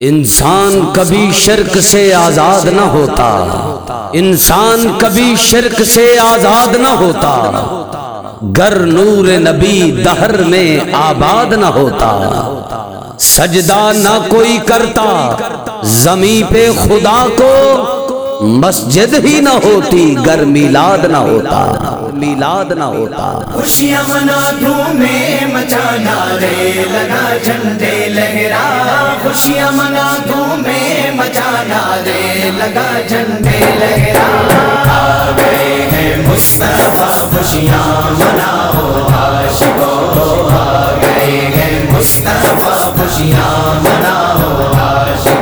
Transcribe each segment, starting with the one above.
انسان کبھی شرک سے آزاد نہ ہوتا۔ انسان کبھی شرک سے آزاد نہ ہوتا۔ گر نور نبی دہر میں آباد نہ ہوتا۔ سجدہ نہ کوئی کرتا۔ زمین پہ خدا کو مسجد ہی نہ ہوتی گر میلاد نہ ہوتا۔ میلاد نہ ہوتا۔ خوشیاں منا دھومے مچانا رے لگا جھنڈے لہرا۔ خوشیاں منا دھومے مچانا رے لگا جھنڈے لہرا۔ آ گئے ہیں مصطفیٰ خوشیاں مناؤ عاشقو آ گئے ہیں۔ مصطفیٰ خوشیاں مناؤ عاشقو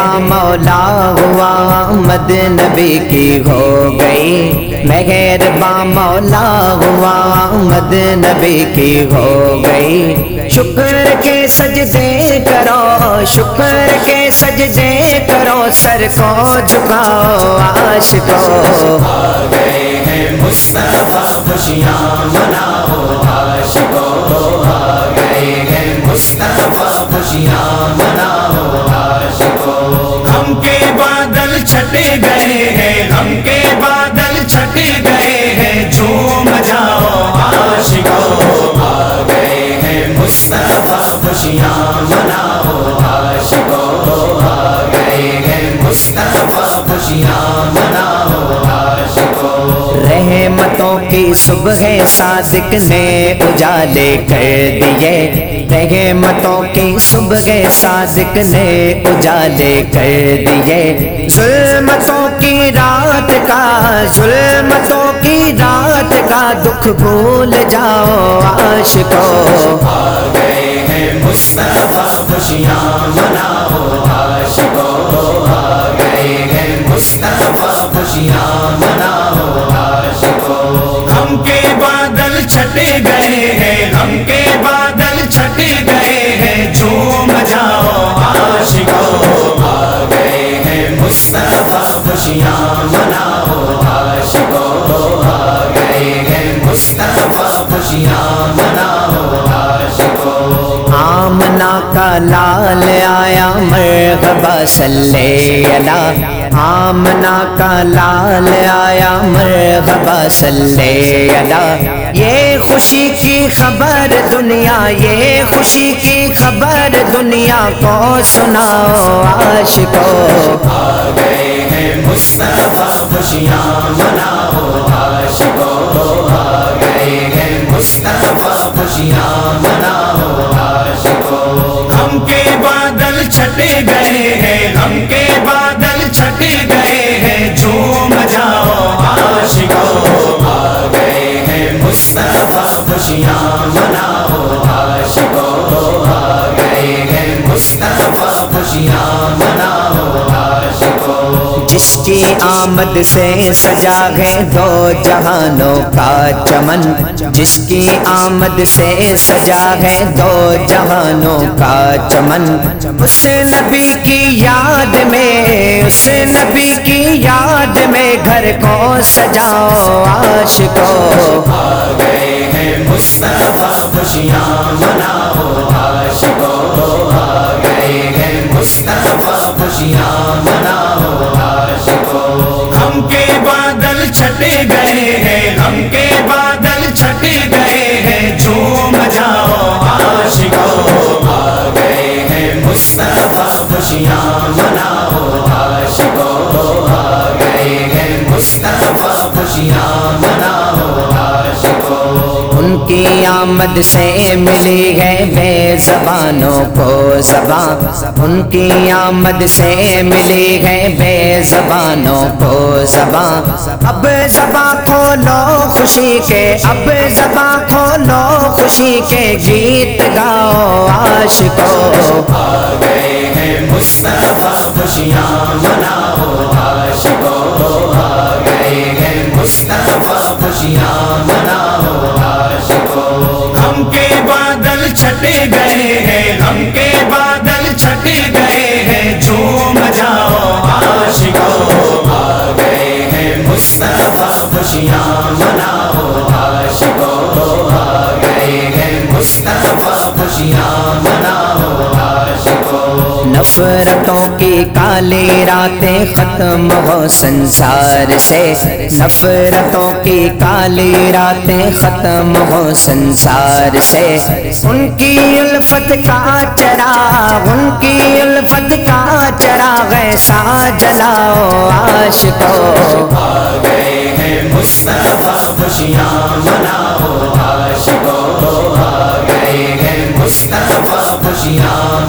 مہربان مولا ہوا مد نبی کی ہو گئی۔ مہربان مولا ہوا مد نبی کی ہو گئی۔ شکر کے سجدے کرو، شکر کے سجدے کرو، سر کو جھکاؤ عاشقو آ گئے ہیں مصطفیٰ، خوشیاں مناؤ عاشقو مصطفیٰ خوشیاں مناؤ عاشقو آ گئے ہیں مصطفیٰ خوشیاں مناؤ عاشقو رحمتوں کی صبح صادق نے اجالے کر دیے۔ رحمتوں کی صبح صادق نے اجالے کر دیے۔ ظلمتوں کی رات کا، ظلمتوں کی رات کا، دکھ بھول جاؤ عاشقوں۔ آ گئے ہیں مصطفیٰ خوشیاں مناؤ خوشیاں مناؤ عاشقو آمنا کا لال آیا مرغبا صلی اللہ۔ آمنا کا لال آیا مرغبا صلی اللہ۔ یہ خوشی کی خبر دنیا یہ خوشی کی خبر دنیا کو سناؤ عاشقو آ گئے ہیں مصطفیٰ خوشیاں مناؤ عاشقو مصطفیٰ خوشیاں مناؤ عاشقو۔ ہم کے بادل چھٹے گئے ہیں ہم کے بادل چھٹے گئے ہیں جھوم جاؤ عاشقو۔ آ گئے ہیں مصطفیٰ خوشیاں مناؤ عاشقو۔ آ گئے ہیں مصطفیٰ خوشیاں مناؤ عاشقو۔ جس کی آمد سے سجا ہے دو جہانوں کا چمن۔ جس کی آمد سے سجا ہے دو جہانوں کا چمن۔ اس نبی کی یاد میں، اس نبی کی یاد میں گھر کو سجاؤ، عاشقو۔ آ گئے ہیں مصطفیٰ خوشیاں، مناؤ عاشقو آ گئے ہیں مصطفیٰ خوشیاں۔ غم کے بادل چھٹ گئے ہیں، جھوم جاؤ عاشقوں، آ گئے ہیں مصطفیٰ، خوشیاں مناؤ عاشقوں، آ گئے ہیں مصطفیٰ، خوشیاں مناؤ کی آمد سے ملی ہے بے زبانوں کو زبان۔ ان کی آمد سے ملی ہے بے زبانوں کو زبان۔ اب زبان کھولو خوشی کے، اب زبان کھولو خوشی کے۔ گیت گاؤ عاشقو۔ آ گئے ہیں مصطفیٰ خوشیاں مناؤ عاشقو۔ آ گئے ہیں مصطفیٰ خوشیاں گئے ہیں ہم کے نفرتوں کی کالی راتیں ختم ہو سنسار سے۔ نفرتوں کی کالی راتیں ختم ہو سنسار سے۔ ان کی الفت کا چراغ، ان کی الفت کا چراغ ایسا جلاؤ عاشقو۔ آ گئے ہیں مصطفیٰ خوشیاں مناؤ عاشقو آ گئے ہیں مصطفیٰ خوشیاں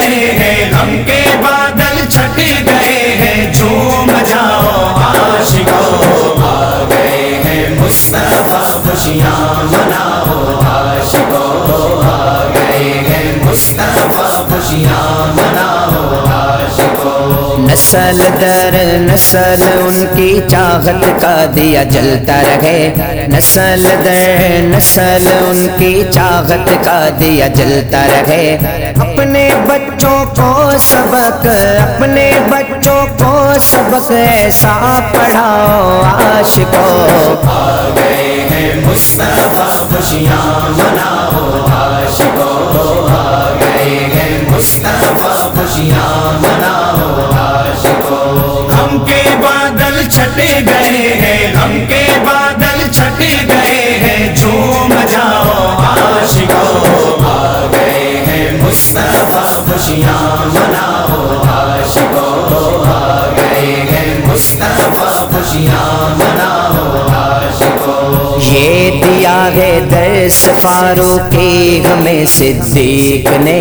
گئے ہیں ہم کے بادل چھٹ گئے ہیں، جھوم جاؤ، عاشقوں آ گئے ہیں، مصطفیٰ خوشیاں مناؤ، عاشقوں آ گئے ہیں، مصطفیٰ خوشیاں مناؤ نسل در نسل ان کی چاہت کا دیا جلتا رہے۔ نسل در نسل ان کی چاہت کا دیا جلتا رہے۔ اپنے بچوں کو سبق، اپنے بچوں کو سبق ایسا پڑھاؤ عاشقو۔ آ گئے ہیں مصطفیٰ خوشیاں مناؤ عاشقو۔ آ گئے ہیں مصطفیٰ خوشیاں مناؤ بادل چھٹے گئے ہیں ہم کے بادل چھٹے گئے ہیں۔ جھوم جاؤ عاشقو آ گئے ہیں مصطفیٰ، خوشیاں مناؤ عاشقو آ گئے ہیں مصطفیٰ، خوشیاں مناؤ یہ دیا ہے درس فاروقی ہمیں صدیق نے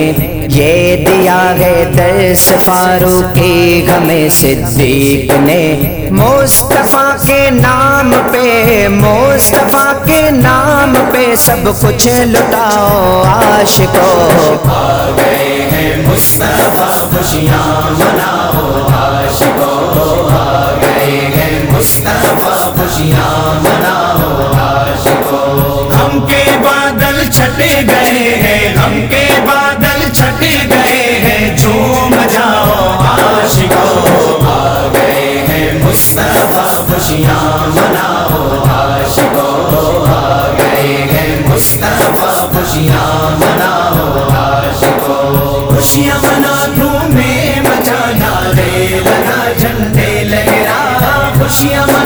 یہ دیا ہے درس فاروقی ہمیں صدیق نے۔ مصطفیٰ کے نام پہ، مصطفیٰ کے نام پہ سب کچھ لٹاؤ عاشقو آ گئے ہیں مصطفیٰ خوشیاں مناؤ عاشقو آ گئے ہیں مصطفیٰ خوشیاں مناؤ عاشقو ہم کے بادل چھٹے گئے۔ خوشیاں